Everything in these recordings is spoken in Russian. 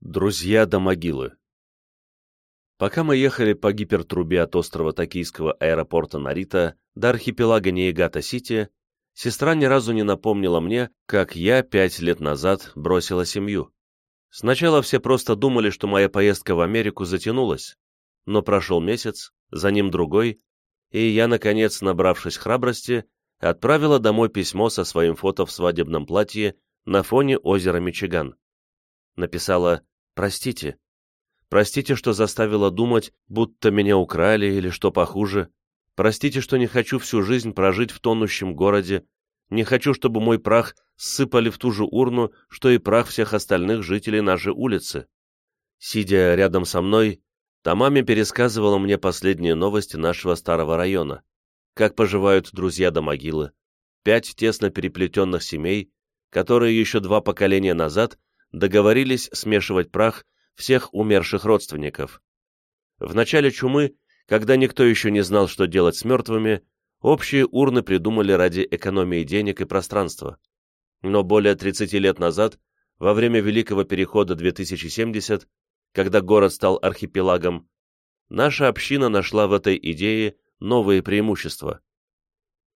Друзья до могилы. Пока мы ехали по гипертрубе от острова Токийского аэропорта Нарита до архипелага Ниигата-Сити, сестра ни разу не напомнила мне, как я пять лет назад бросила семью. Сначала все просто думали, что моя поездка в Америку затянулась, но прошел месяц, за ним другой, и я, наконец, набравшись храбрости, отправила домой письмо со своим фото в свадебном платье на фоне озера Мичиган. Написала «Простите. Простите, что заставила думать, будто меня украли или что похуже. Простите, что не хочу всю жизнь прожить в тонущем городе. Не хочу, чтобы мой прах ссыпали в ту же урну, что и прах всех остальных жителей нашей улицы». Сидя рядом со мной, Тамами пересказывала мне последние новости нашего старого района. Как поживают друзья до могилы. Пять тесно переплетенных семей, которые еще два поколения назад договорились смешивать прах всех умерших родственников. В начале чумы, когда никто еще не знал, что делать с мертвыми, общие урны придумали ради экономии денег и пространства. Но более 30 лет назад, во время Великого Перехода 2070, когда город стал архипелагом, наша община нашла в этой идее новые преимущества.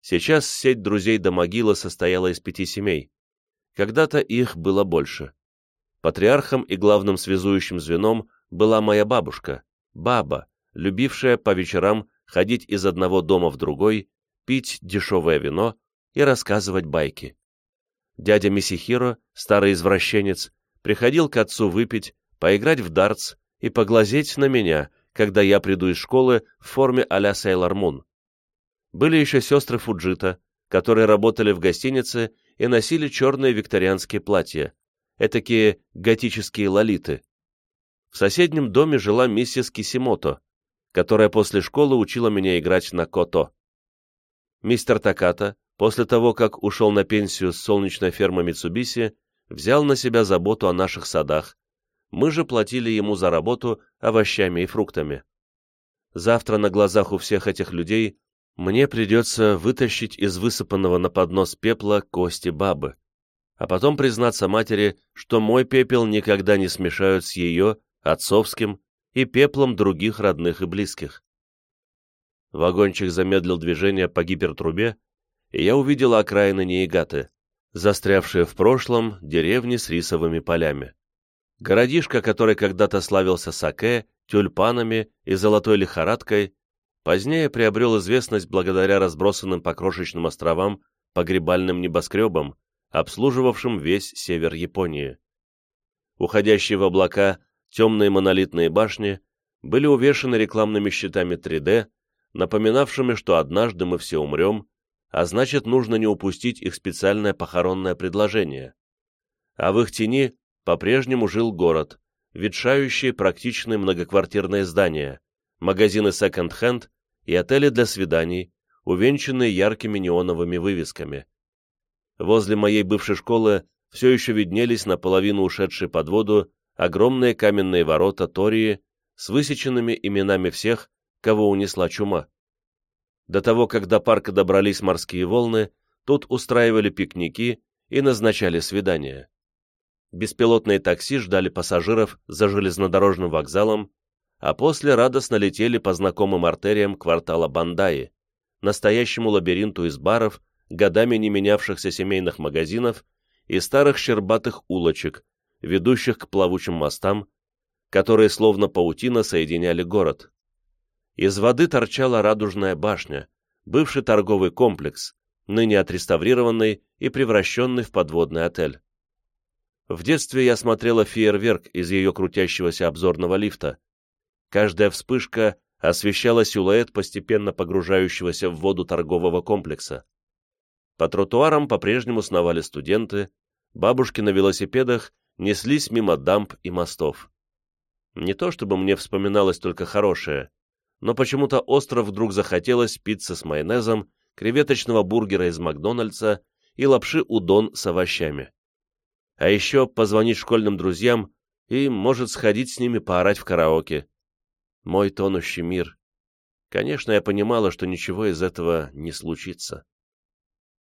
Сейчас сеть друзей до могилы состояла из пяти семей. Когда-то их было больше. Патриархом и главным связующим звеном была моя бабушка, баба, любившая по вечерам ходить из одного дома в другой, пить дешевое вино и рассказывать байки. Дядя Мисихиро, старый извращенец, приходил к отцу выпить, поиграть в дартс и поглазеть на меня, когда я приду из школы в форме а-ля Сейлор Мун. Были еще сестры Фуджита, которые работали в гостинице и носили черные викторианские платья, этакие готические лолиты. В соседнем доме жила миссис Кисимото, которая после школы учила меня играть на кото. Мистер Таката, после того, как ушел на пенсию с солнечной фермы Митсубиси, взял на себя заботу о наших садах, мы же платили ему за работу овощами и фруктами. Завтра на глазах у всех этих людей мне придется вытащить из высыпанного на поднос пепла кости бабы а потом признаться матери, что мой пепел никогда не смешают с ее, отцовским, и пеплом других родных и близких. Вагончик замедлил движение по гипертрубе, и я увидел окраины Ниигаты, застрявшие в прошлом деревни с рисовыми полями. Городишко, который когда-то славился саке, тюльпанами и золотой лихорадкой, позднее приобрел известность благодаря разбросанным по крошечным островам погребальным небоскребам, обслуживавшим весь север Японии. Уходящие в облака темные монолитные башни были увешаны рекламными щитами 3D, напоминавшими, что однажды мы все умрем, а значит, нужно не упустить их специальное похоронное предложение. А в их тени по-прежнему жил город, ветшающие практичные многоквартирные здания, магазины секонд-хенд и отели для свиданий, увенчанные яркими неоновыми вывесками. Возле моей бывшей школы все еще виднелись наполовину ушедшие под воду огромные каменные ворота Тории с высеченными именами всех, кого унесла чума. До того, как до парка добрались морские волны, тут устраивали пикники и назначали свидания. Беспилотные такси ждали пассажиров за железнодорожным вокзалом, а после радостно летели по знакомым артериям квартала Бандаи, настоящему лабиринту из баров, годами не менявшихся семейных магазинов и старых щербатых улочек, ведущих к плавучим мостам, которые словно паутина соединяли город. Из воды торчала радужная башня, бывший торговый комплекс, ныне отреставрированный и превращенный в подводный отель. В детстве я смотрела фейерверк из ее крутящегося обзорного лифта. Каждая вспышка освещала силуэт постепенно погружающегося в воду торгового комплекса. По тротуарам по-прежнему сновали студенты, бабушки на велосипедах неслись мимо дамб и мостов. Не то чтобы мне вспоминалось только хорошее, но почему-то остро вдруг захотелось пицца с майонезом, креветочного бургера из Макдональдса и лапши удон с овощами. А еще позвонить школьным друзьям и, может, сходить с ними поорать в караоке. Мой тонущий мир. Конечно, я понимала, что ничего из этого не случится.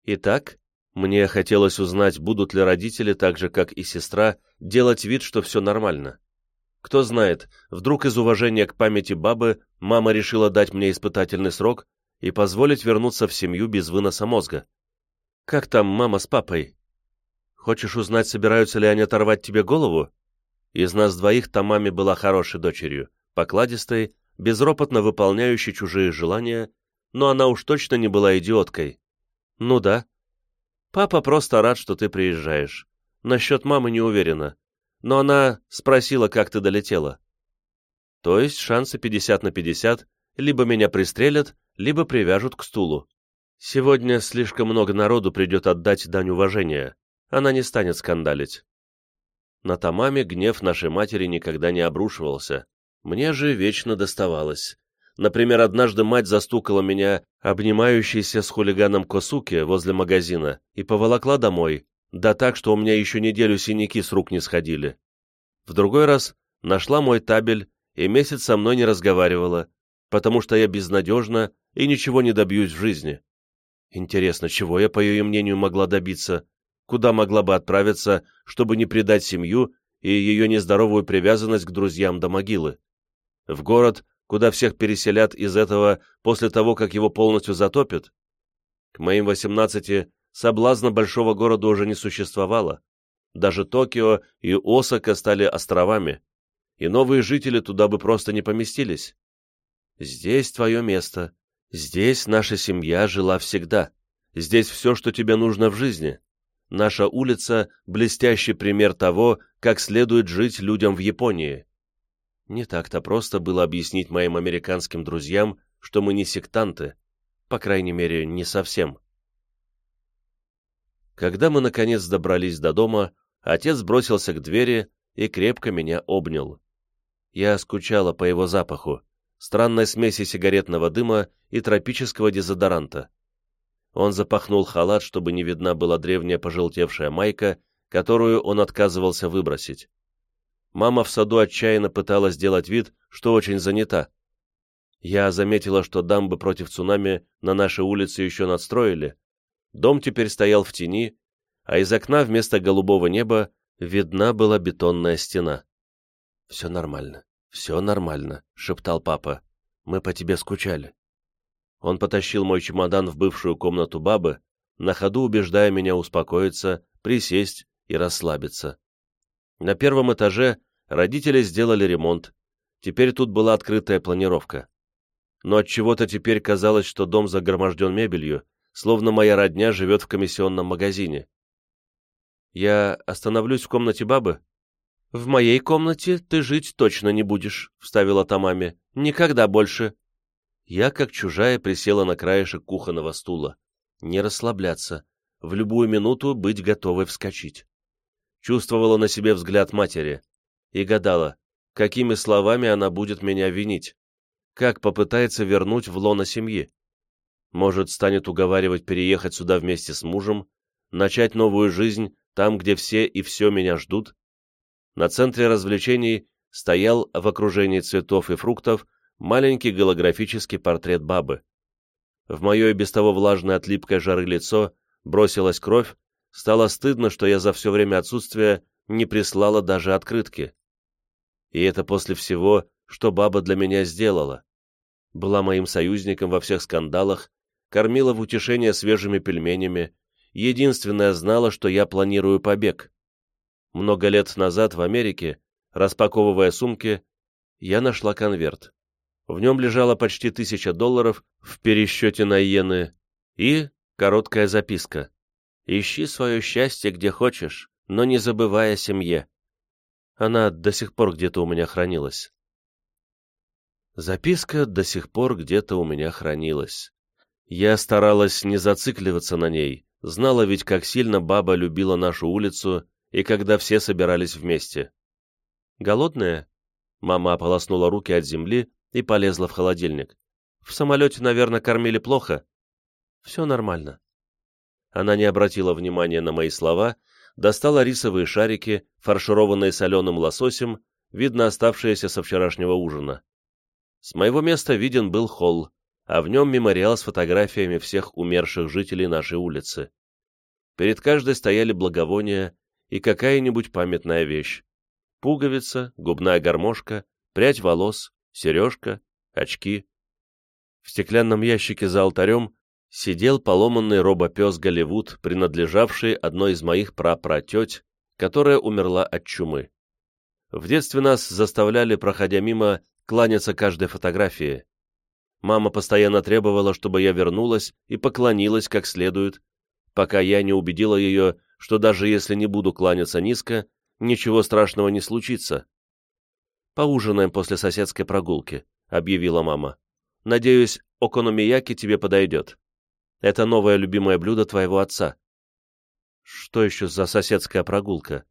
Итак, Мне хотелось узнать, будут ли родители, так же, как и сестра, делать вид, что все нормально. Кто знает, вдруг из уважения к памяти бабы мама решила дать мне испытательный срок и позволить вернуться в семью без выноса мозга. Как там мама с папой? Хочешь узнать, собираются ли они оторвать тебе голову? Из нас двоих та маме была хорошей дочерью, покладистой, безропотно выполняющей чужие желания, но она уж точно не была идиоткой. Ну да. Папа просто рад, что ты приезжаешь. Насчет мамы не уверена. Но она спросила, как ты долетела. То есть шансы 50 на 50, либо меня пристрелят, либо привяжут к стулу. Сегодня слишком много народу придет отдать дань уважения. Она не станет скандалить. На Тамаме гнев нашей матери никогда не обрушивался. Мне же вечно доставалось. Например, однажды мать застукала меня, обнимающейся с хулиганом Косуки, возле магазина, и поволокла домой, да так, что у меня еще неделю синяки с рук не сходили. В другой раз нашла мой табель и месяц со мной не разговаривала, потому что я безнадежна и ничего не добьюсь в жизни. Интересно, чего я, по ее мнению, могла добиться? Куда могла бы отправиться, чтобы не предать семью и ее нездоровую привязанность к друзьям до могилы? В город, куда всех переселят из этого после того, как его полностью затопят? К моим восемнадцати соблазна большого города уже не существовало. Даже Токио и Осака стали островами, и новые жители туда бы просто не поместились. Здесь твое место, Здесь наша семья жила всегда. Здесь все, что тебе нужно в жизни. Наша улица — блестящий пример того, как следует жить людям в Японии. Не так-то просто было объяснить моим американским друзьям, что мы не сектанты, по крайней мере, не совсем. Когда мы, наконец, добрались до дома, отец бросился к двери и крепко меня обнял. Я скучала по его запаху, странной смеси сигаретного дыма и тропического дезодоранта. Он запахнул халат, чтобы не видна была древняя пожелтевшая майка, которую он отказывался выбросить. Мама в саду отчаянно пыталась сделать вид, что очень занята. Я заметила, что дамбы против цунами на нашей улице еще надстроили. Дом теперь стоял в тени, а из окна вместо голубого неба видна была бетонная стена. «Все нормально. «Все нормально», — шептал папа. «Мы по тебе скучали». Он потащил мой чемодан в бывшую комнату бабы, на ходу убеждая меня успокоиться, присесть и расслабиться. На первом этаже родители сделали ремонт. Теперь тут была открытая планировка. Но от чего то теперь казалось, что дом загроможден мебелью, словно моя родня живет в комиссионном магазине. «Я остановлюсь в комнате бабы?» «В моей комнате ты жить точно не будешь», — вставила Тамами. «Никогда больше». Я, как чужая, присела на краешек кухонного стула. Не расслабляться, в любую минуту быть готовой вскочить. Чувствовала на себе взгляд матери и гадала, какими словами она будет меня винить, как попытается вернуть в лоно семьи. Может, станет уговаривать переехать сюда вместе с мужем, начать новую жизнь там, где все и все меня ждут, на центре развлечений стоял в окружении цветов и фруктов маленький голографический портрет бабы. В мое и без того влажное от липкой жары лицо бросилась кровь, стало стыдно, что я за все время отсутствия не прислала даже открытки. И это после всего, что баба для меня сделала. Была моим союзником во всех скандалах, кормила в утешение свежими пельменями, единственная знала, что я планирую побег. Много лет назад в Америке, распаковывая сумки, я нашла конверт. В нем лежало почти тысяча долларов в пересчете на иены и короткая записка. «Ищи свое счастье где хочешь, но не забывай о семье». Она до сих пор где-то у меня хранилась. Записка до сих пор где-то у меня хранилась. Я старалась не зацикливаться на ней, знала ведь, как сильно баба любила нашу улицу и когда все собирались вместе. «Голодная?» Мама ополоснула руки от земли и полезла в холодильник. «В самолете, наверное, кормили плохо?» «Все нормально». Она не обратила внимания на мои слова, достала рисовые шарики, фаршированные соленым лососем, видно оставшиеся со вчерашнего ужина. С моего места виден был холл, а в нем мемориал с фотографиями всех умерших жителей нашей улицы. Перед каждой стояли благовония и какая-нибудь памятная вещь. Пуговица, губная гармошка, прядь волос, сережка, очки. В стеклянном ящике за алтарем сидел поломанный робопес Голливуд, принадлежавший одной из моих прапратеть, которая умерла от чумы. В детстве нас заставляли, проходя мимо, кланяться каждой фотографии. Мама постоянно требовала, чтобы я вернулась и поклонилась как следует, пока я не убедила ее, что даже если не буду кланяться низко, ничего страшного не случится. «Поужинаем после соседской прогулки», — объявила мама. «Надеюсь, окономияки тебе подойдет. Это новое любимое блюдо твоего отца». «Что еще за соседская прогулка?»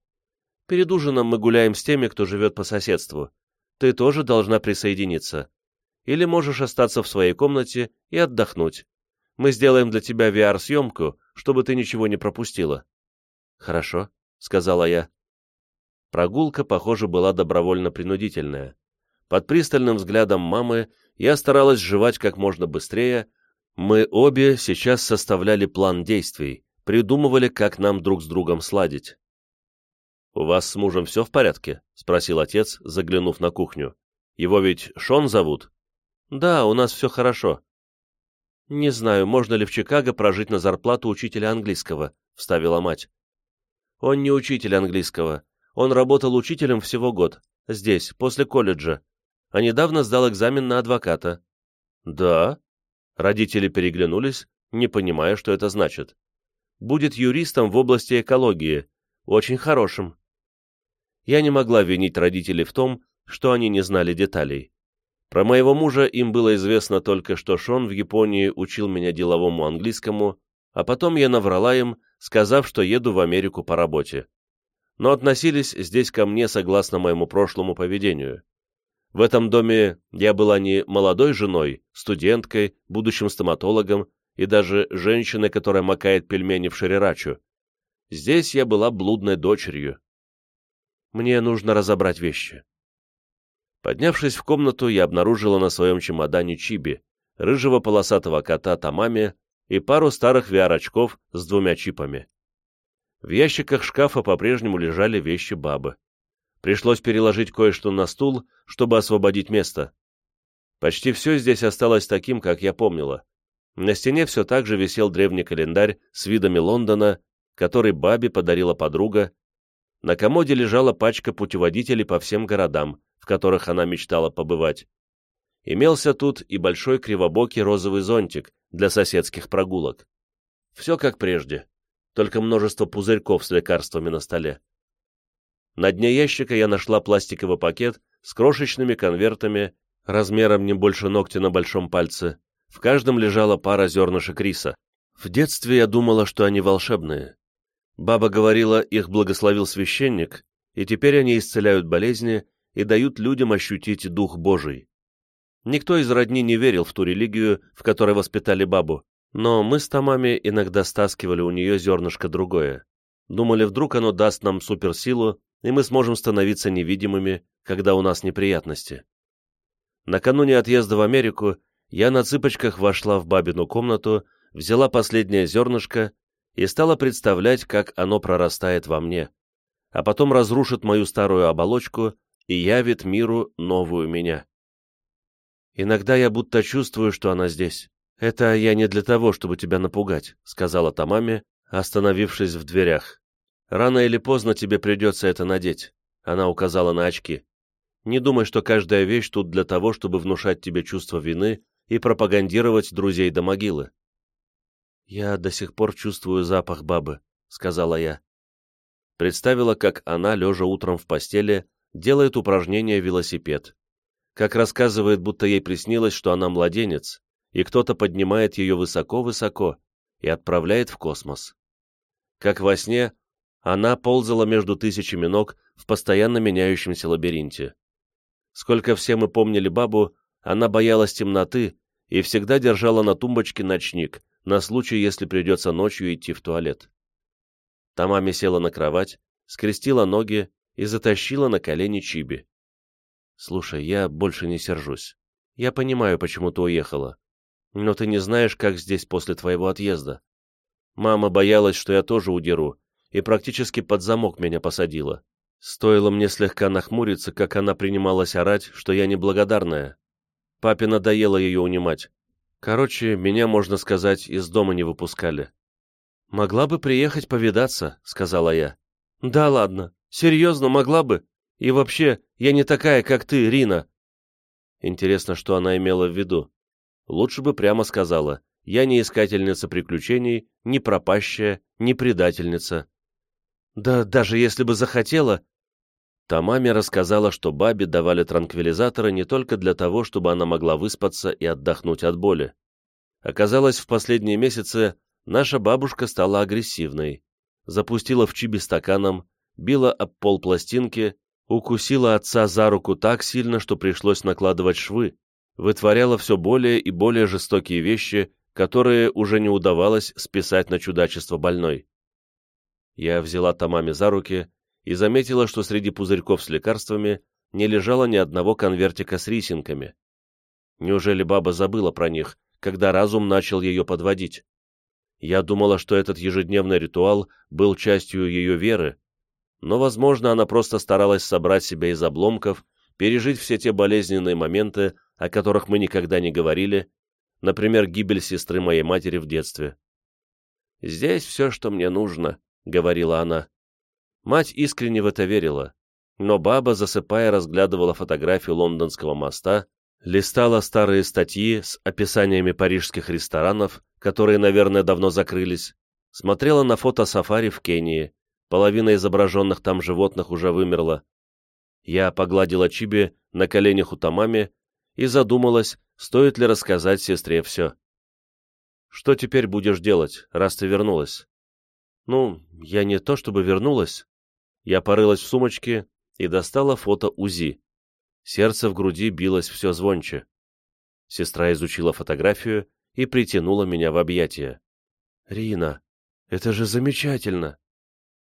«Перед ужином мы гуляем с теми, кто живет по соседству. Ты тоже должна присоединиться. Или можешь остаться в своей комнате и отдохнуть. Мы сделаем для тебя VR-съемку, чтобы ты ничего не пропустила». «Хорошо», — сказала я. Прогулка, похоже, была добровольно-принудительная. Под пристальным взглядом мамы я старалась жевать как можно быстрее. Мы обе сейчас составляли план действий, придумывали, как нам друг с другом сладить. «У вас с мужем все в порядке?» — спросил отец, заглянув на кухню. «Его ведь Шон зовут?» «Да, у нас все хорошо». «Не знаю, можно ли в Чикаго прожить на зарплату учителя английского», — вставила мать. «Он не учитель английского. Он работал учителем всего год, здесь, после колледжа, а недавно сдал экзамен на адвоката. Да? Родители переглянулись, не понимая, что это значит. Будет юристом в области экологии, очень хорошим. Я не могла винить родителей в том, что они не знали деталей. Про моего мужа им было известно только, что Шон в Японии учил меня деловому английскому, а потом я наврала им, сказав, что еду в Америку по работе но относились здесь ко мне согласно моему прошлому поведению. В этом доме я была не молодой женой, студенткой, будущим стоматологом и даже женщиной, которая макает пельмени в шарирачу. Здесь я была блудной дочерью. Мне нужно разобрать вещи. Поднявшись в комнату, я обнаружила на своем чемодане чиби, рыжего полосатого кота Тамами и пару старых VR-очков с двумя чипами. В ящиках шкафа по-прежнему лежали вещи бабы. Пришлось переложить кое-что на стул, чтобы освободить место. Почти все здесь осталось таким, как я помнила. На стене все так же висел древний календарь с видами Лондона, который бабе подарила подруга. На комоде лежала пачка путеводителей по всем городам, в которых она мечтала побывать. Имелся тут и большой кривобокий розовый зонтик для соседских прогулок. Все как прежде только множество пузырьков с лекарствами на столе. На дне ящика я нашла пластиковый пакет с крошечными конвертами размером не больше ногтя на большом пальце. В каждом лежала пара зернышек риса. В детстве я думала, что они волшебные. Баба говорила, их благословил священник, и теперь они исцеляют болезни и дают людям ощутить Дух Божий. Никто из родни не верил в ту религию, в которой воспитали бабу, но мы с Томами иногда стаскивали у нее зернышко другое. Думали, вдруг оно даст нам суперсилу, и мы сможем становиться невидимыми, когда у нас неприятности. Накануне отъезда в Америку я на цыпочках вошла в бабину комнату, взяла последнее зернышко и стала представлять, как оно прорастает во мне, а потом разрушит мою старую оболочку и явит миру новую меня. Иногда я будто чувствую, что она здесь. «Это я не для того, чтобы тебя напугать», — сказала Тамами, остановившись в дверях. «Рано или поздно тебе придется это надеть», — она указала на очки. «Не думай, что каждая вещь тут для того, чтобы внушать тебе чувство вины и пропагандировать друзей до могилы». «Я до сих пор чувствую запах бабы», — сказала я. Представила, как она, лежа утром в постели, делает упражнение велосипед. Как рассказывает, будто ей приснилось, что она младенец, и кто-то поднимает ее высоко-высоко и отправляет в космос. Как во сне, она ползала между тысячами ног в постоянно меняющемся лабиринте. Сколько все мы помнили бабу, она боялась темноты и всегда держала на тумбочке ночник, на случай, если придется ночью идти в туалет. Тамами села на кровать, скрестила ноги и затащила на колени Чиби. «Слушай, я больше не сержусь. Я понимаю, почему ты уехала. Но ты не знаешь, как здесь после твоего отъезда. Мама боялась, что я тоже удеру, и практически под замок меня посадила. Стоило мне слегка нахмуриться, как она принималась орать, что я неблагодарная. Папе надоело ее унимать. Короче, меня, можно сказать, из дома не выпускали. «Могла бы приехать повидаться», — сказала я. «Да ладно, серьезно, могла бы. И вообще, я не такая, как ты, Рина». Интересно, что она имела в виду. Лучше бы прямо сказала. Я не искательница приключений, не пропащая, не предательница. Да даже если бы захотела... Тамами рассказала, что бабе давали транквилизаторы не только для того, чтобы она могла выспаться и отдохнуть от боли. Оказалось, в последние месяцы наша бабушка стала агрессивной. Запустила в чиби стаканом, била об пол пластинки, укусила отца за руку так сильно, что пришлось накладывать швы, вытворяла все более и более жестокие вещи, которые уже не удавалось списать на чудачество больной. Я взяла Тамами за руки и заметила, что среди пузырьков с лекарствами не лежало ни одного конвертика с рисинками. Неужели баба забыла про них, когда разум начал ее подводить? Я думала, что этот ежедневный ритуал был частью ее веры, но, возможно, она просто старалась собрать себя из обломков, пережить все те болезненные моменты, о которых мы никогда не говорили, например, гибель сестры моей матери в детстве. «Здесь все, что мне нужно», — говорила она. Мать искренне в это верила, но баба, засыпая, разглядывала фотографию лондонского моста, листала старые статьи с описаниями парижских ресторанов, которые, наверное, давно закрылись, смотрела на фото сафари в Кении, половина изображенных там животных уже вымерла. Я погладила Чиби на коленях у Тамами и задумалась, стоит ли рассказать сестре все. «Что теперь будешь делать, раз ты вернулась?» «Ну, я не то чтобы вернулась. Я порылась в сумочке и достала фото УЗИ. Сердце в груди билось все звонче. Сестра изучила фотографию и притянула меня в объятия. «Рина, это же замечательно!»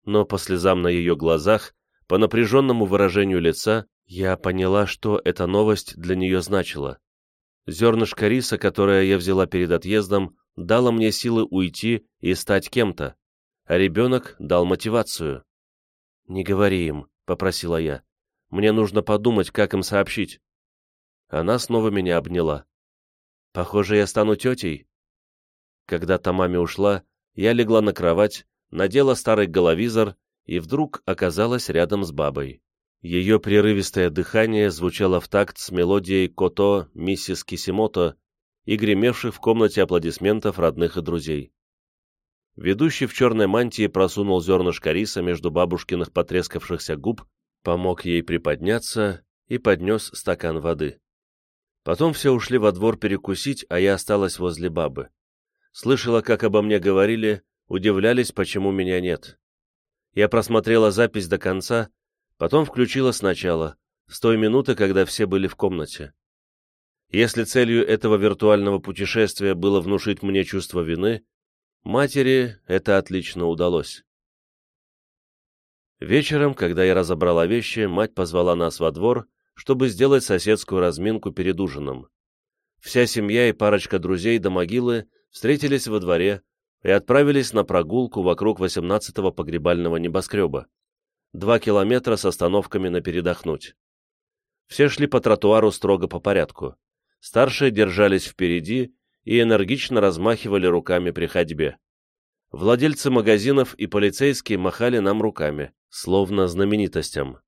Но по слезам на ее глазах, по напряженному выражению лица, я поняла, что эта новость для нее значила. Зернышко риса, которое я взяла перед отъездом, дало мне силы уйти и стать кем-то, а ребенок дал мотивацию. «Не говори им», — попросила я. «Мне нужно подумать, как им сообщить». Она снова меня обняла. «Похоже, я стану тетей». Когда Тамами ушла, я легла на кровать, надела старый головизор и вдруг оказалась рядом с бабой. Ее прерывистое дыхание звучало в такт с мелодией «Кото» миссис Кисимото и гремевших в комнате аплодисментов родных и друзей. Ведущий в черной мантии просунул зернышко риса между бабушкиных потрескавшихся губ, помог ей приподняться и поднес стакан воды. Потом все ушли во двор перекусить, а я осталась возле бабы. Слышала, как обо мне говорили, удивлялись, почему меня нет. Я просмотрела запись до конца, потом включила сначала, с той минуты, когда все были в комнате. Если целью этого виртуального путешествия было внушить мне чувство вины, Матери это отлично удалось. Вечером, когда я разобрала вещи, мать позвала нас во двор, чтобы сделать соседскую разминку перед ужином. Вся семья и парочка друзей до могилы встретились во дворе и отправились на прогулку вокруг 18-го погребального небоскреба. Два километра с остановками на передохнуть. Все шли по тротуару строго по порядку. Старшие держались впереди и энергично размахивали руками при ходьбе. Владельцы магазинов и полицейские махали нам руками, словно знаменитостям.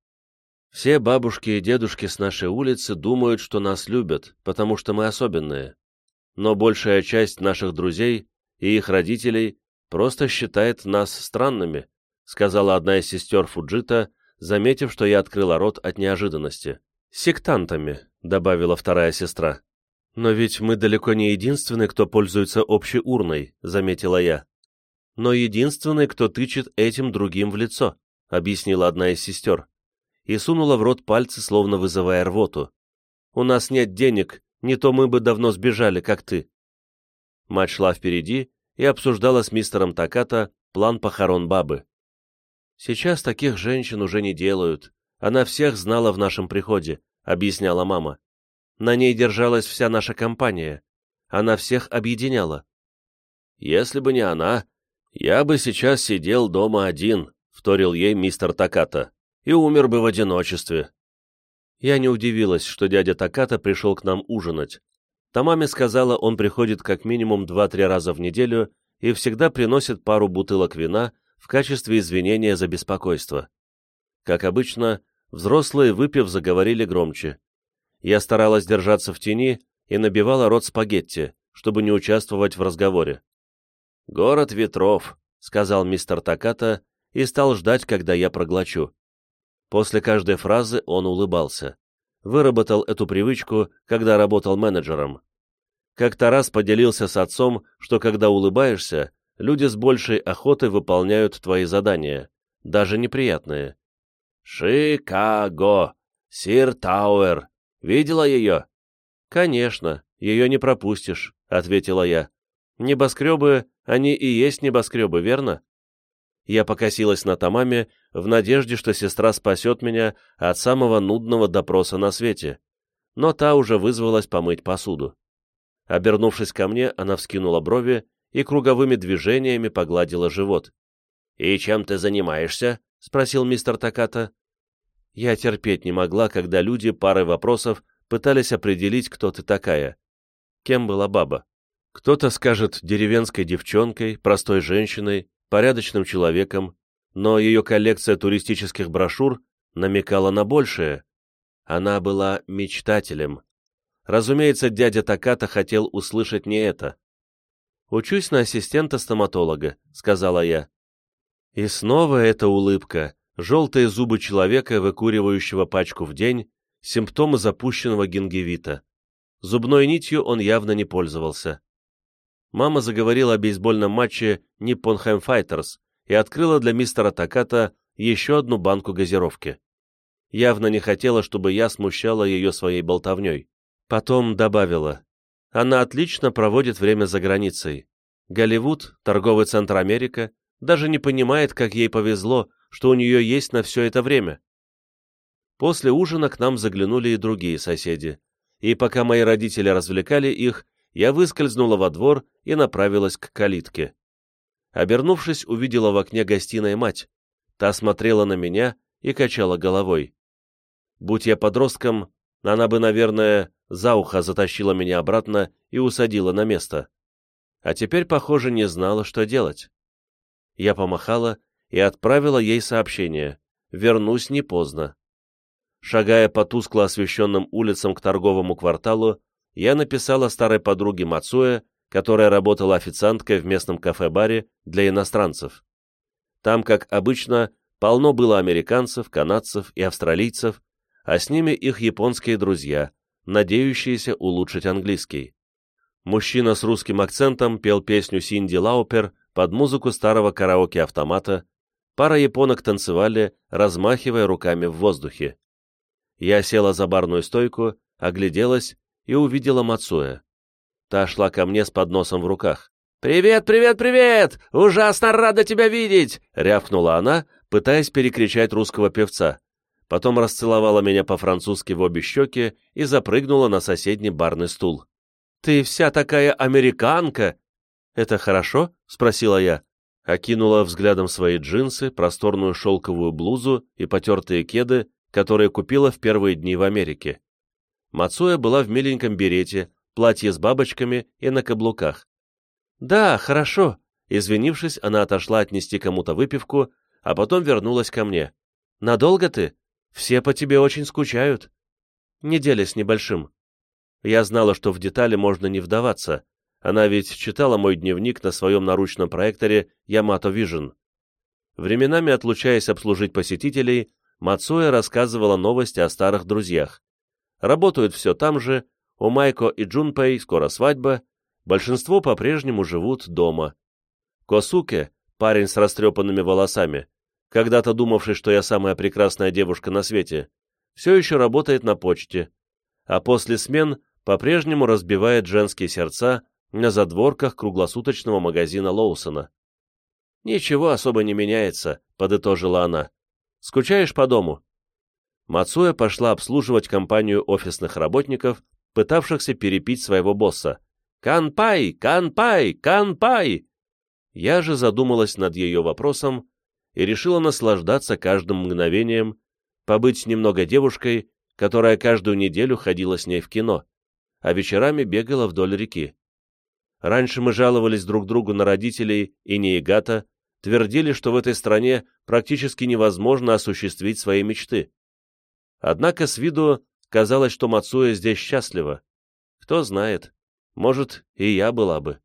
Все бабушки и дедушки с нашей улицы думают, что нас любят, потому что мы особенные. Но большая часть наших друзей и их родителей просто считает нас странными, сказала одна из сестер Фуджита, заметив, что я открыла рот от неожиданности. «Сектантами», — добавила вторая сестра. «Но ведь мы далеко не единственные, кто пользуется общей урной», — заметила я. «Но единственный, кто тычет этим другим в лицо», — объяснила одна из сестер. И сунула в рот пальцы, словно вызывая рвоту. «У нас нет денег, не то мы бы давно сбежали, как ты». Мать шла впереди и обсуждала с мистером Таката план похорон бабы. «Сейчас таких женщин уже не делают. Она всех знала в нашем приходе», — объясняла мама. На ней держалась вся наша компания. Она всех объединяла. Если бы не она, «Я бы сейчас сидел дома один», — вторил ей мистер Таката, «и умер бы в одиночестве». Я не удивилась, что дядя Таката пришел к нам ужинать. Тамами сказала, он приходит как минимум 2-3 раза в неделю и всегда приносит пару бутылок вина в качестве извинения за беспокойство. Как обычно, взрослые, выпив, заговорили громче. Я старалась держаться в тени и набивала рот спагетти, чтобы не участвовать в разговоре. «Город ветров», — сказал мистер Таката и стал ждать, когда я проглочу. После каждой фразы он улыбался. Выработал эту привычку, когда работал менеджером. Как-то раз поделился с отцом, что когда улыбаешься, люди с большей охотой выполняют твои задания, даже неприятные. «Шикаго! Сир Тауэр! Видела ее?» «Конечно, ее не пропустишь», — ответила я. «Небоскребы, они и есть небоскребы, верно?» Я покосилась на Тамаме в надежде, что сестра спасет меня от самого нудного допроса на свете, но та уже вызвалась помыть посуду. Обернувшись ко мне, она вскинула брови и круговыми движениями погладила живот. «И чем ты занимаешься?» — спросил мистер Таката. Я терпеть не могла, когда люди парой вопросов пытались определить, кто ты такая. Кем была баба? Кто-то скажет деревенской девчонкой, простой женщиной, порядочным человеком, но ее коллекция туристических брошюр намекала на большее. Она была мечтателем. Разумеется, дядя Таката хотел услышать не это. «Учусь на ассистента стоматолога», — сказала я. И снова эта улыбка, желтые зубы человека, выкуривающего пачку в день, симптомы запущенного гингивита. Зубной нитью он явно не пользовался. Мама заговорила о бейсбольном матче Ниппонхэм Файтерс и открыла для мистера Таката еще одну банку газировки. Явно не хотела, чтобы я смущала ее своей болтовней. Потом добавила. Она отлично проводит время за границей. Голливуд, торговый центр Америка, даже не понимает, как ей повезло, что у нее есть на все это время. После ужина к нам заглянули и другие соседи, и пока мои родители развлекали их, я выскользнула во двор и направилась к калитке. Обернувшись, увидела в окне гостиной мать. Та смотрела на меня и качала головой. Будь я подростком, она бы, наверное, за ухо затащила меня обратно и усадила на место. А теперь, похоже, не знала, что делать. Я помахала и отправила ей сообщение. «Вернусь не поздно». Шагая по тускло освещенным улицам к торговому кварталу, я написала старой подруге Мацуэ, которая работала официанткой в местном кафе-баре для иностранцев. Там, как обычно, полно было американцев, канадцев и австралийцев, а с ними их японские друзья, надеющиеся улучшить английский. Мужчина с русским акцентом пел песню Синди Лаупер под музыку старого караоке-автомата, пара японок танцевали, размахивая руками в воздухе. Я села за барную стойку, огляделась и увидела Мацуэ. Та шла ко мне с подносом в руках. «Привет, привет, привет! Ужасно рада тебя видеть!» — рявкнула она, пытаясь перекричать русского певца. Потом расцеловала меня по-французски в обе щеки и запрыгнула на соседний барный стул. «Ты вся такая американка!» «Это хорошо?» — спросила я. Окинула взглядом свои джинсы, просторную шелковую блузу и потертые кеды, которые купила в первые дни в Америке. Мацуя была в миленьком берете, платье с бабочками и на каблуках. «Да, хорошо», — извинившись, она отошла отнести кому-то выпивку, а потом вернулась ко мне. «Надолго ты? Все по тебе очень скучают». «Неделя с небольшим». Я знала, что в детали можно не вдаваться. Она ведь читала мой дневник на своем наручном проекторе Yamato Vision. Временами, отлучаясь обслужить посетителей, Мацуя рассказывала новости о старых друзьях. Работают все там же, у Майко и Джунпэй скоро свадьба, большинство по-прежнему живут дома. Косуке, парень с растрепанными волосами, когда-то думавший, что я самая прекрасная девушка на свете, все еще работает на почте, а после смен по-прежнему разбивает женские сердца на задворках круглосуточного магазина Лоусона. «Ничего особо не меняется», — подытожила она. «Скучаешь по дому?» Мацуя пошла обслуживать компанию офисных работников, пытавшихся перепить своего босса. «Канпай! Канпай! Канпай!» Я же задумалась над ее вопросом и решила наслаждаться каждым мгновением, побыть немного девушкой, которая каждую неделю ходила с ней в кино, а вечерами бегала вдоль реки. Раньше мы жаловались друг другу на родителей и Неигата, твердили, что в этой стране практически невозможно осуществить свои мечты. Однако с виду казалось, что Мацуя здесь счастлива. Кто знает, может, и я была бы.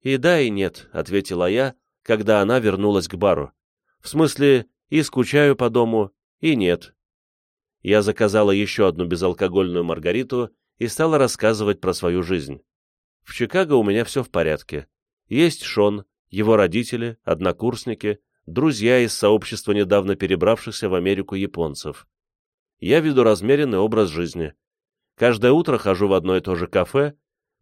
«И да, и нет», — ответила я, когда она вернулась к бару. «В смысле, и скучаю по дому, и нет». Я заказала еще одну безалкогольную маргариту и стала рассказывать про свою жизнь. В Чикаго у меня все в порядке. Есть Шон, его родители, однокурсники, друзья из сообщества недавно перебравшихся в Америку японцев. Я веду размеренный образ жизни. Каждое утро хожу в одно и то же кафе,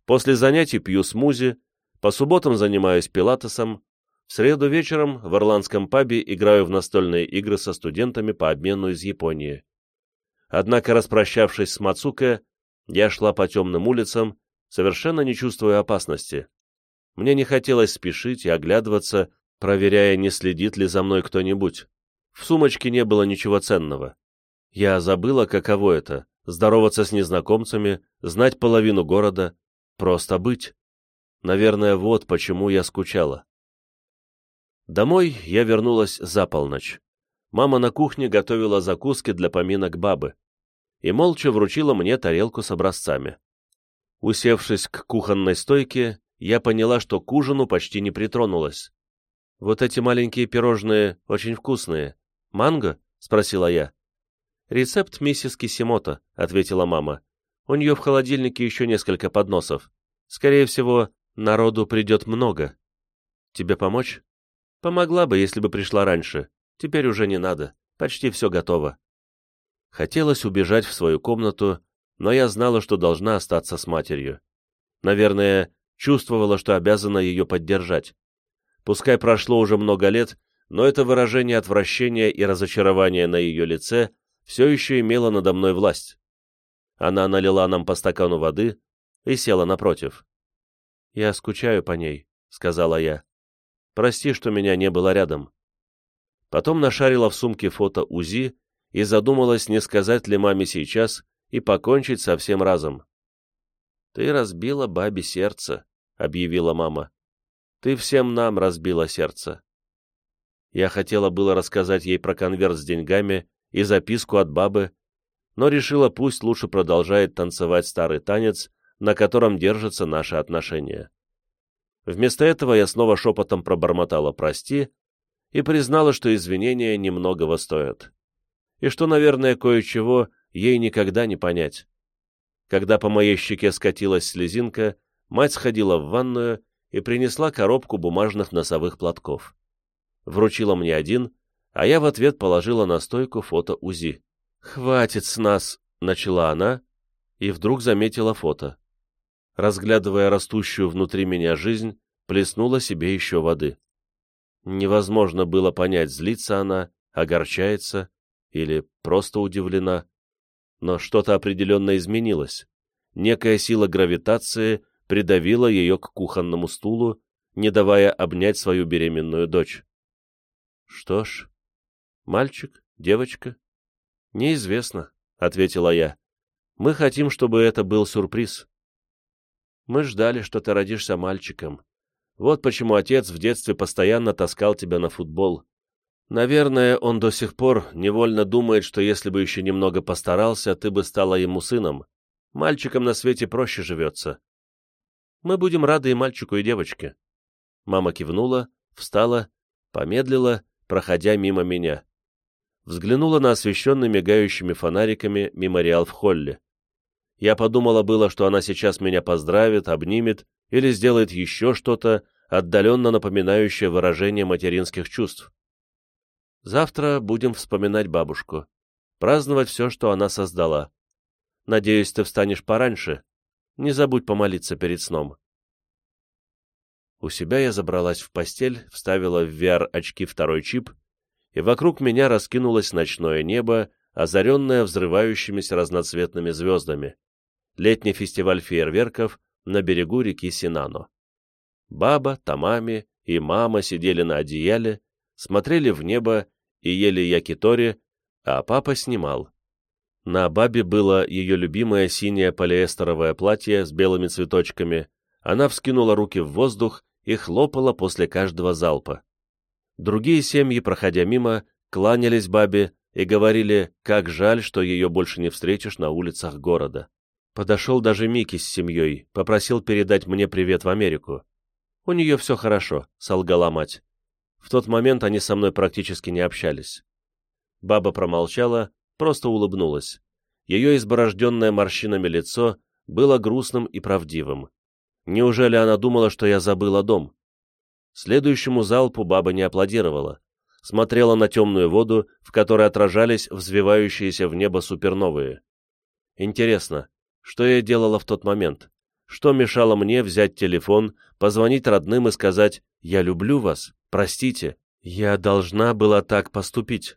после занятий пью смузи, по субботам занимаюсь пилатесом, в среду вечером в ирландском пабе играю в настольные игры со студентами по обмену из Японии. Однако, распрощавшись с Мацуке, я шла по темным улицам, совершенно не чувствуя опасности. Мне не хотелось спешить и оглядываться, проверяя, не следит ли за мной кто-нибудь. В сумочке не было ничего ценного. Я забыла, каково это — здороваться с незнакомцами, знать половину города, просто быть. Наверное, вот почему я скучала. Домой я вернулась за полночь. Мама на кухне готовила закуски для поминок бабы и молча вручила мне тарелку с образцами. Усевшись к кухонной стойке, я поняла, что к ужину почти не притронулась. «Вот эти маленькие пирожные очень вкусные. Манго?» — спросила я. «Рецепт миссис Кисимото», — ответила мама. «У нее в холодильнике еще несколько подносов. Скорее всего, народу придет много. Тебе помочь?» «Помогла бы, если бы пришла раньше. Теперь уже не надо. Почти все готово». Хотелось убежать в свою комнату, но я знала, что должна остаться с матерью. Наверное, чувствовала, что обязана ее поддержать. Пускай прошло уже много лет, но это выражение отвращения и разочарования на ее лице все еще имело надо мной власть. Она налила нам по стакану воды и села напротив. «Я скучаю по ней», — сказала я. «Прости, что меня не было рядом». Потом нашарила в сумке фото УЗИ и задумалась, не сказать ли маме сейчас и покончить со всем разом. «Ты разбила бабе сердце», — объявила мама. «Ты всем нам разбила сердце». Я хотела было рассказать ей про конверт с деньгами и записку от бабы, но решила, пусть лучше продолжает танцевать старый танец, на котором держатся наши отношения. Вместо этого я снова шепотом пробормотала «прости» и признала, что извинения немногого стоят. И что, наверное, кое-чего ей никогда не понять. Когда по моей щеке скатилась слезинка, мать сходила в ванную и принесла коробку бумажных носовых платков. Вручила мне один, а я в ответ положила на стойку фото УЗИ. «Хватит с нас!» — начала она, и вдруг заметила фото. Разглядывая растущую внутри меня жизнь, плеснула себе еще воды. Невозможно было понять, злится она, огорчается или просто удивлена. Но что-то определенно изменилось. Некая сила гравитации придавила ее к кухонному стулу, не давая обнять свою беременную дочь. Что ж, Мальчик? Девочка? Неизвестно, ответила я. Мы хотим, чтобы это был сюрприз. Мы ждали, что ты родишься мальчиком. Вот почему отец в детстве постоянно таскал тебя на футбол. Наверное, он до сих пор невольно думает, что если бы еще немного постарался, ты бы стала ему сыном. Мальчикам на свете проще живется. Мы будем рады и мальчику, и девочке. Мама кивнула, встала, помедлила, проходя мимо меня взглянула на освещенный мигающими фонариками мемориал в холле. Я подумала было, что она сейчас меня поздравит, обнимет или сделает еще что-то, отдаленно напоминающее выражение материнских чувств. Завтра будем вспоминать бабушку, праздновать все, что она создала. Надеюсь, ты встанешь пораньше. Не забудь помолиться перед сном. У себя я забралась в постель, вставила в VR-очки второй чип и вокруг меня раскинулось ночное небо, озаренное взрывающимися разноцветными звездами. Летний фестиваль фейерверков на берегу реки Синано. Баба, Тамами и мама сидели на одеяле, смотрели в небо и ели якитори, а папа снимал. На бабе было ее любимое синее полиэстеровое платье с белыми цветочками, она вскинула руки в воздух и хлопала после каждого залпа. Другие семьи, проходя мимо, кланялись бабе и говорили, как жаль, что ее больше не встретишь на улицах города. Подошел даже Микки с семьей, попросил передать мне привет в Америку. «У нее все хорошо», — солгала мать. В тот момент они со мной практически не общались. Баба промолчала, просто улыбнулась. Ее изборожденное морщинами лицо было грустным и правдивым. Неужели она думала, что я забыла дом? Следующему залпу баба не аплодировала. Смотрела на темную воду, в которой отражались взвивающиеся в небо суперновые. Интересно, что я делала в тот момент? Что мешало мне взять телефон, позвонить родным и сказать «Я люблю вас, простите, я должна была так поступить».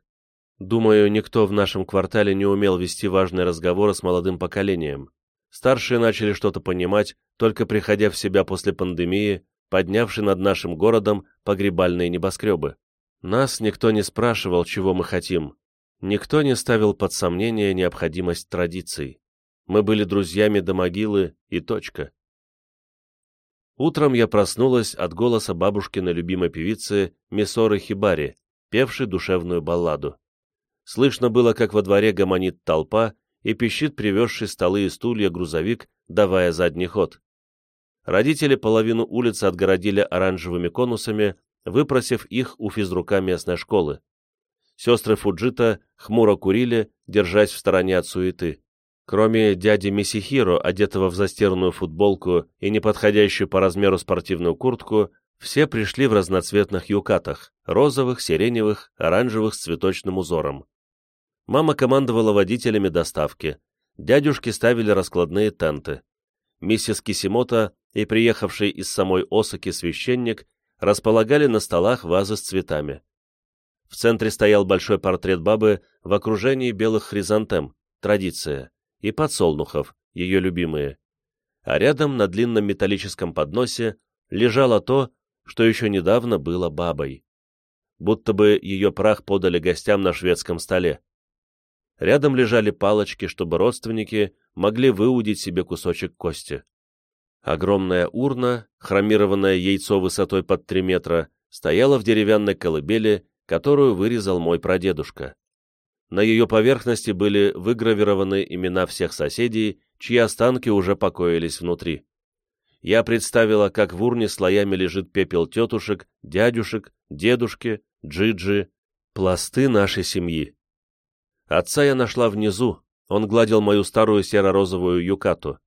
Думаю, никто в нашем квартале не умел вести важные разговоры с молодым поколением. Старшие начали что-то понимать, только приходя в себя после пандемии, поднявшей над нашим городом погребальные небоскребы. Нас никто не спрашивал, чего мы хотим. Никто не ставил под сомнение необходимость традиций. Мы были друзьями до могилы и точка. Утром я проснулась от голоса бабушкиной любимой певицы Мисоры Хибари, певшей душевную балладу. Слышно было, как во дворе гомонит толпа и пищит привезший столы и стулья грузовик, давая задний ход. Родители половину улицы отгородили оранжевыми конусами, выпросив их у физрука местной школы. Сестры Фуджита хмуро курили, держась в стороне от суеты. Кроме дяди Мисихиро, одетого в застиранную футболку и неподходящую по размеру спортивную куртку, все пришли в разноцветных юкатах – розовых, сиреневых, оранжевых с цветочным узором. Мама командовала водителями доставки, дядюшки ставили раскладные тенты. Миссис Кисимото и приехавший из самой Осаки священник располагали на столах вазы с цветами. В центре стоял большой портрет бабы в окружении белых хризантем, традиция и подсолнухов, ее любимые. А рядом на длинном металлическом подносе лежало то, что еще недавно было бабой. Будто бы ее прах подали гостям на шведском столе. Рядом лежали палочки, чтобы родственники могли выудить себе кусочек кости. Огромная урна, хромированное яйцо высотой под три метра, стояла в деревянной колыбели, которую вырезал мой прадедушка. На ее поверхности были выгравированы имена всех соседей, чьи останки уже покоились внутри. Я представила, как в урне слоями лежит пепел тетушек, дядюшек, дедушки, джиджи, пласты нашей семьи. Отца я нашла внизу, он гладил мою старую серо-розовую юкату.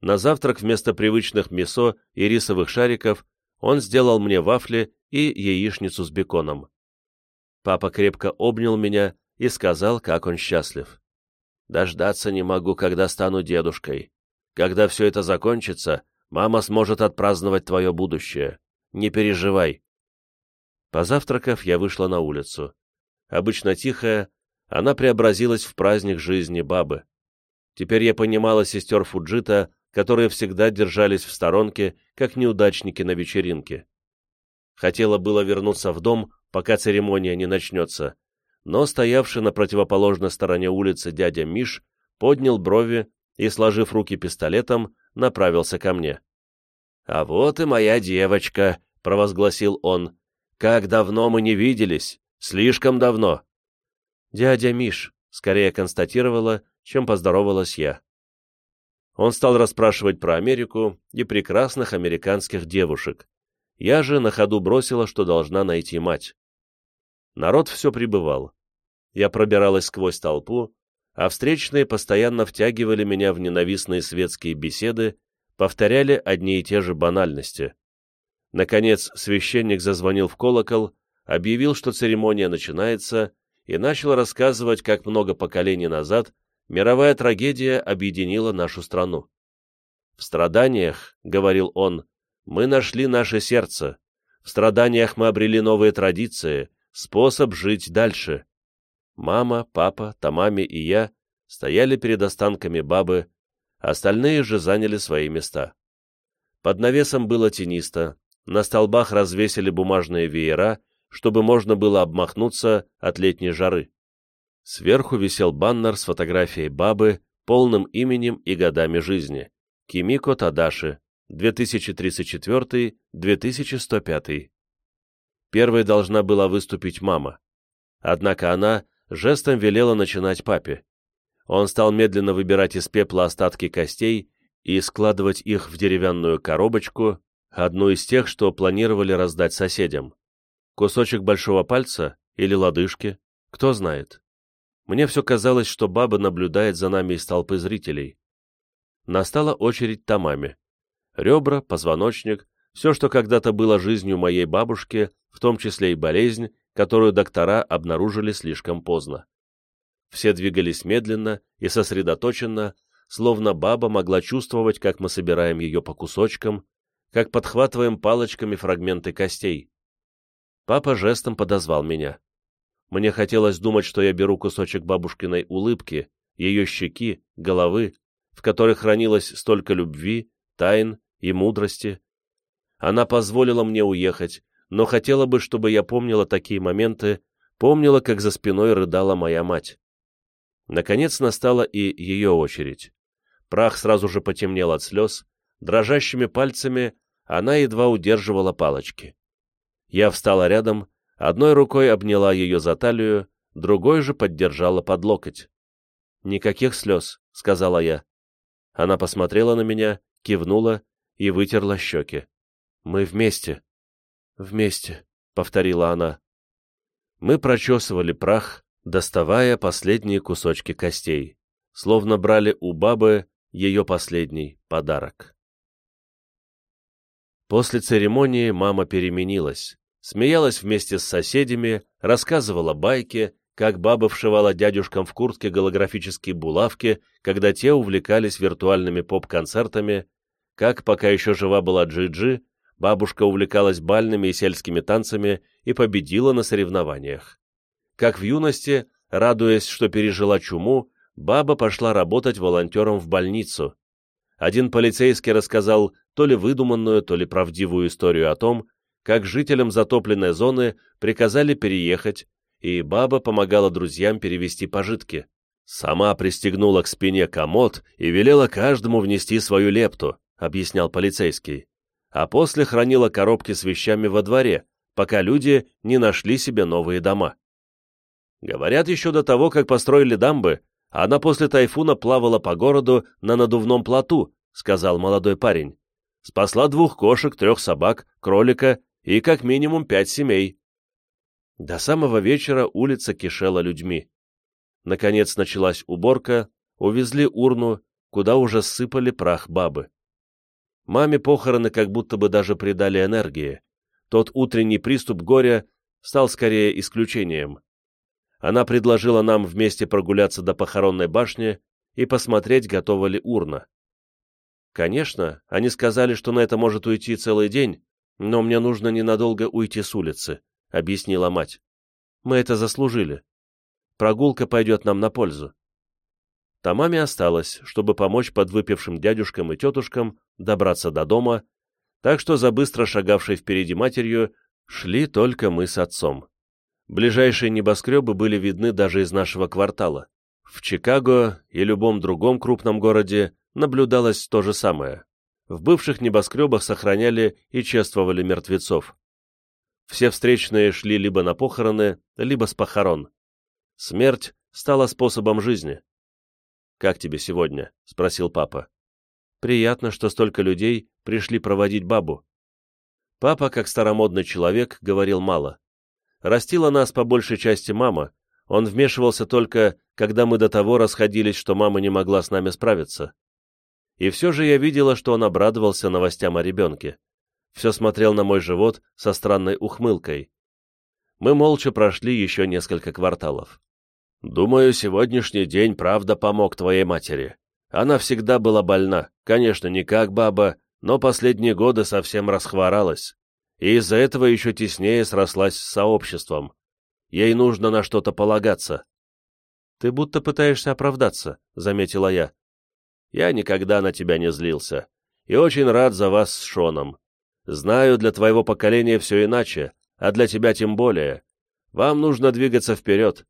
На завтрак вместо привычных мясо и рисовых шариков он сделал мне вафли и яичницу с беконом. Папа крепко обнял меня и сказал, как он счастлив. «Дождаться не могу, когда стану дедушкой. Когда все это закончится, мама сможет отпраздновать твое будущее. Не переживай». Позавтракав, я вышла на улицу. Обычно тихая, она преобразилась в праздник жизни бабы. Теперь я понимала сестер Фуджита, которые всегда держались в сторонке, как неудачники на вечеринке. Хотела было вернуться в дом, пока церемония не начнется, но стоявший на противоположной стороне улицы дядя Миш поднял брови и, сложив руки пистолетом, направился ко мне. «А вот и моя девочка», — провозгласил он. «Как давно мы не виделись! Слишком давно!» «Дядя Миш», — скорее констатировала, чем поздоровалась я. Он стал расспрашивать про Америку и прекрасных американских девушек. Я же на ходу бросила, что должна найти мать. Народ все прибывал. Я пробиралась сквозь толпу, а встречные постоянно втягивали меня в ненавистные светские беседы, повторяли одни и те же банальности. Наконец священник зазвонил в колокол, объявил, что церемония начинается, и начал рассказывать, как много поколений назад мировая трагедия объединила нашу страну. «В страданиях, — говорил он, — мы нашли наше сердце, в страданиях мы обрели новые традиции, способ жить дальше. Мама, папа, Тамами и я стояли перед останками бабы, остальные же заняли свои места. Под навесом было тенисто, на столбах развесили бумажные веера, чтобы можно было обмахнуться от летней жары. Сверху висел баннер с фотографией бабы, полным именем и годами жизни. Кимико Тадаши, 2034-2105. Первой должна была выступить мама. Однако она жестом велела начинать папе. Он стал медленно выбирать из пепла остатки костей и складывать их в деревянную коробочку, одну из тех, что планировали раздать соседям. Кусочек большого пальца или лодыжки, кто знает. Мне все казалось, что баба наблюдает за нами из толпы зрителей. Настала очередь Тамами. Ребра, позвоночник, все, что когда-то было жизнью моей бабушки, в том числе и болезнь, которую доктора обнаружили слишком поздно. Все двигались медленно и сосредоточенно, словно баба могла чувствовать, как мы собираем ее по кусочкам, как подхватываем палочками фрагменты костей. Папа жестом подозвал меня. Мне хотелось думать, что я беру кусочек бабушкиной улыбки, ее щеки, головы, в которой хранилось столько любви, тайн и мудрости. Она позволила мне уехать, но хотела бы, чтобы я помнила такие моменты, помнила, как за спиной рыдала моя мать. Наконец настала и ее очередь. Прах сразу же потемнел от слез, дрожащими пальцами она едва удерживала палочки. Я встала рядом, одной рукой обняла ее за талию, другой же поддержала под локоть. «Никаких слез», — сказала я. Она посмотрела на меня, кивнула и вытерла щеки. «Мы вместе». «Вместе», — повторила она. Мы прочесывали прах, доставая последние кусочки костей, словно брали у бабы ее последний подарок. После церемонии мама переменилась, смеялась вместе с соседями, рассказывала байки, как баба вшивала дядюшкам в куртке голографические булавки, когда те увлекались виртуальными поп-концертами, как, пока еще жива была Джи-Джи, бабушка увлекалась бальными и сельскими танцами и победила на соревнованиях. Как в юности, радуясь, что пережила чуму, баба пошла работать волонтером в больницу. Один полицейский рассказал то ли выдуманную, то ли правдивую историю о том, как жителям затопленной зоны приказали переехать, и баба помогала друзьям перевести пожитки. Сама пристегнула к спине комод и велела каждому внести свою лепту, объяснял полицейский. А после хранила коробки с вещами во дворе, пока люди не нашли себе новые дома. Говорят, еще до того, как построили дамбы, она после тайфуна плавала по городу на надувном плоту, сказал молодой парень. Спасла двух кошек, трех собак, кролика и как минимум пять семей. До самого вечера улица кишела людьми. Наконец началась уборка, увезли урну, куда уже сыпали прах бабы. Маме похороны как будто бы даже придали энергии. Тот утренний приступ горя стал скорее исключением она предложила нам вместе прогуляться до похоронной башни и посмотреть, готова ли урна. Конечно, они сказали, что на это может уйти целый день, но мне нужно ненадолго уйти с улицы, — объяснила мать. Мы это заслужили. Прогулка пойдет нам на пользу. Тамаме осталось, чтобы помочь подвыпившим дядюшкам и тетушкам добраться до дома, так что за быстро шагавшей впереди матерью шли только мы с отцом. Ближайшие небоскребы были видны даже из нашего квартала. В Чикаго и любом другом крупном городе наблюдалось то же самое. В бывших небоскребах сохраняли и чествовали мертвецов. Все встречные шли либо на похороны, либо с похорон. Смерть стала способом жизни. «Как тебе сегодня?» — спросил папа. «Приятно, что столько людей пришли проводить бабу». Папа, как старомодный человек, говорил мало. Растила нас по большей части мама, он вмешивался только, когда мы до того расходились, что мама не могла с нами справиться. И все же я видела, что он обрадовался новостям о ребенке. Все смотрел на мой живот со странной ухмылкой. Мы молча прошли еще несколько кварталов. «Думаю, сегодняшний день правда помог твоей матери. Она всегда была больна, конечно, не как баба, но последние годы совсем расхворалась и из-за этого еще теснее срослась с сообществом. Ей нужно на что-то полагаться. «Ты будто пытаешься оправдаться», — заметила я. «Я никогда на тебя не злился, и очень рад за вас с Шоном. Знаю, для твоего поколения все иначе, а для тебя тем более. Вам нужно двигаться вперед.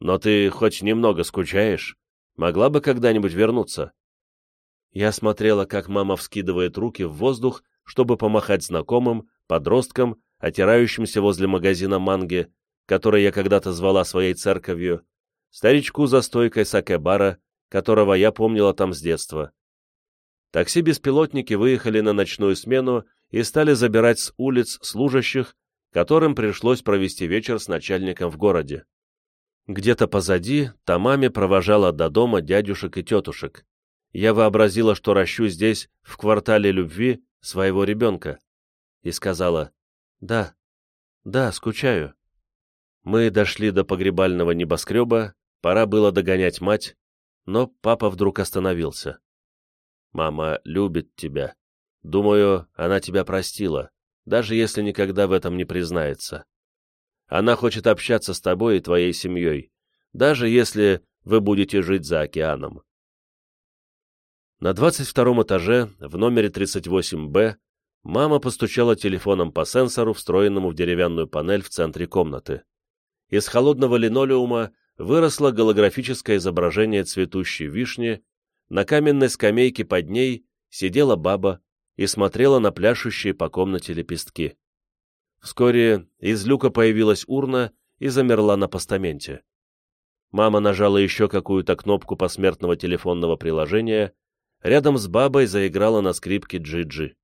Но ты хоть немного скучаешь? Могла бы когда-нибудь вернуться?» Я смотрела, как мама вскидывает руки в воздух, чтобы помахать знакомым, подросткам, отирающимся возле магазина манги, который я когда-то звала своей церковью, старичку за стойкой саке-бара, которого я помнила там с детства. Такси-беспилотники выехали на ночную смену и стали забирать с улиц служащих, которым пришлось провести вечер с начальником в городе. Где-то позади Тамами провожала до дома дядюшек и тетушек. Я вообразила, что ращу здесь, в квартале любви, своего ребенка. И сказала, «Да, да, скучаю». Мы дошли до погребального небоскреба, пора было догонять мать, но папа вдруг остановился. «Мама любит тебя. Думаю, она тебя простила, даже если никогда в этом не признается. Она хочет общаться с тобой и твоей семьей, даже если вы будете жить за океаном». На 22 этаже, в номере 38-Б, мама постучала телефоном по сенсору, встроенному в деревянную панель в центре комнаты из холодного линолеума выросло голографическое изображение цветущей вишни, на каменной скамейке под ней сидела баба и смотрела на пляшущие по комнате лепестки. Вскоре из люка появилась урна и замерла на постаменте. Мама нажала еще какую-то кнопку посмертного телефонного приложения, рядом с бабой заиграла на скрипке Джиджи.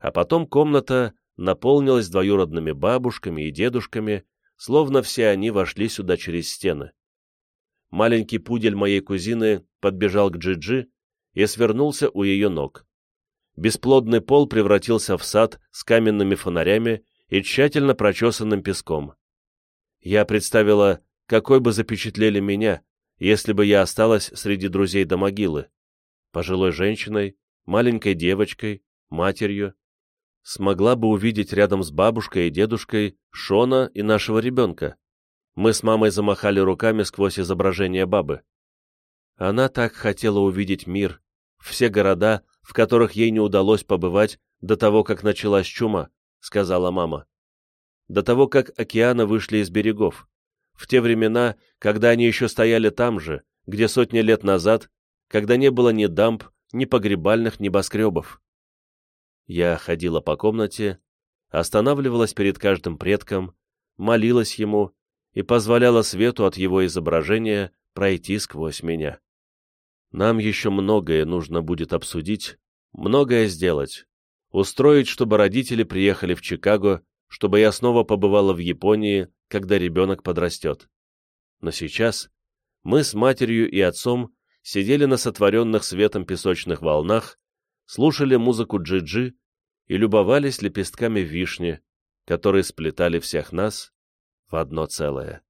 А потом комната наполнилась двоюродными бабушками и дедушками, словно все они вошли сюда через стены. Маленький пудель моей кузины подбежал к Джиджи -Джи и свернулся у ее ног. Бесплодный пол превратился в сад с каменными фонарями и тщательно прочесанным песком. Я представила, какой бы запечатлели меня, если бы я осталась среди друзей до могилы. Пожилой женщиной, маленькой девочкой, матерью, смогла бы увидеть рядом с бабушкой и дедушкой Шона и нашего ребенка. Мы с мамой замахали руками сквозь изображение бабы. Она так хотела увидеть мир, все города, в которых ей не удалось побывать до того, как началась чума, сказала мама. До того, как океаны вышли из берегов. В те времена, когда они еще стояли там же, где сотни лет назад, когда не было ни дамб, ни погребальных небоскребов. Я ходила по комнате, останавливалась перед каждым предком, молилась ему и позволяла свету от его изображения пройти сквозь меня. Нам еще многое нужно будет обсудить, многое сделать. Устроить, чтобы родители приехали в Чикаго, чтобы я снова побывала в Японии, когда ребенок подрастет. Но сейчас мы с матерью и отцом сидели на сотворенных светом песочных волнах, слушали музыку джиджи и любовались лепестками вишни, которые сплетали всех нас в одно целое.